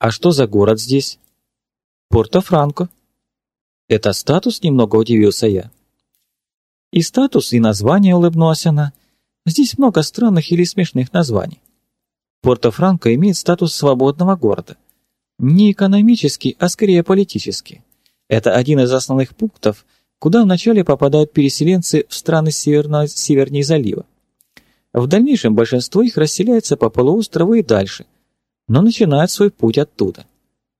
А что за город здесь? Порто-Франко. Это статус, немного удивился я. И статус, и название, улыбнулась она. Здесь много странных или смешных названий. Порто-Франко имеет статус свободного города. Не экономический, а скорее политический. Это один из основных пунктов, куда вначале попадают переселенцы в страны северно севернее залива. В дальнейшем большинство их расселяется по полуострову и дальше, но начинают свой путь оттуда.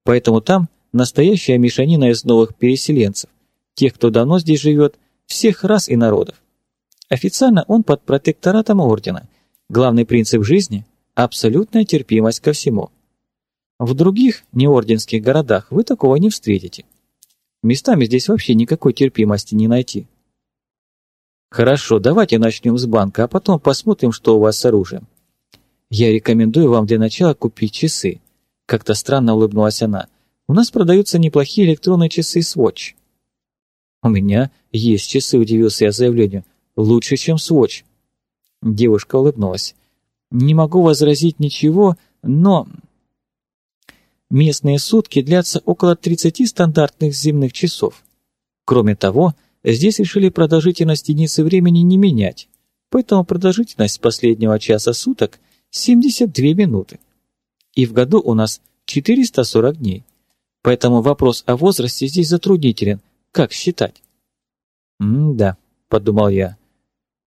Поэтому там настоящая мешанина из новых переселенцев, тех, кто давно здесь живет, всех рас и народов. Официально он под протекторатом ордена. Главный принцип жизни – абсолютная терпимость ко всему. В других неорденских городах вы такого не встретите. Местами здесь вообще никакой терпимости не найти. Хорошо, давайте начнем с банка, а потом посмотрим, что у вас с оружием. Я рекомендую вам для начала купить часы. Как-то странно улыбнулась она. У нас продаются неплохие электронные часы Swatch. У меня есть часы, удивился я заявлению. Лучше, чем Swatch. Девушка улыбнулась. Не могу возразить ничего, но... Местные сутки длятся около 30 стандартных земных часов. Кроме того, Здесь решили продолжительность единицы времени не менять, поэтому продолжительность последнего часа суток 72 минуты. И в году у нас 440 дней. Поэтому вопрос о возрасте здесь затруднителен. Как считать? «М-да», — подумал я.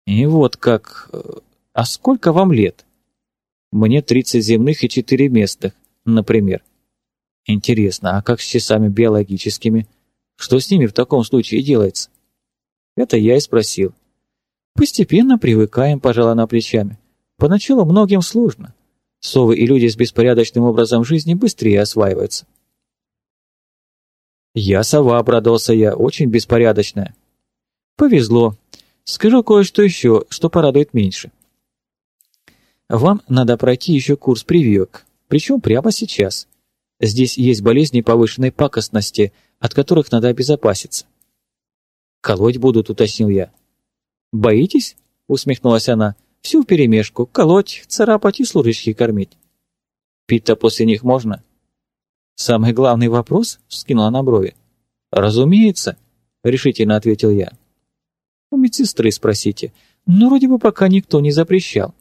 «И вот как... Э, а сколько вам лет?» «Мне 30 земных и 4 местных, например». «Интересно, а как с часами биологическими?» Что с ними в таком случае делается? Это я и спросил. Постепенно привыкаем, пожала на плечами. Поначалу многим сложно. Совы и люди с беспорядочным образом жизни быстрее осваиваются. Я сова, обрадовался я, очень беспорядочная. Повезло. Скажу кое-что еще, что порадует меньше. Вам надо пройти еще курс прививок, причем прямо сейчас. Здесь есть болезни повышенной пакостности, от которых надо обезопаситься. «Колоть будут», — уточнил я. «Боитесь?» — усмехнулась она. «Всю вперемешку. Колоть, царапать и служащих кормить». «Пить-то после них можно?» «Самый главный вопрос?» — вскинула на брови. «Разумеется», — решительно ответил я. «У медсестры спросите. Но вроде бы пока никто не запрещал».